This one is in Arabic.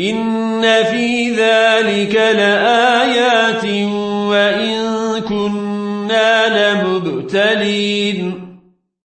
إن في ذلك لآيات وإن كنا لمبتلين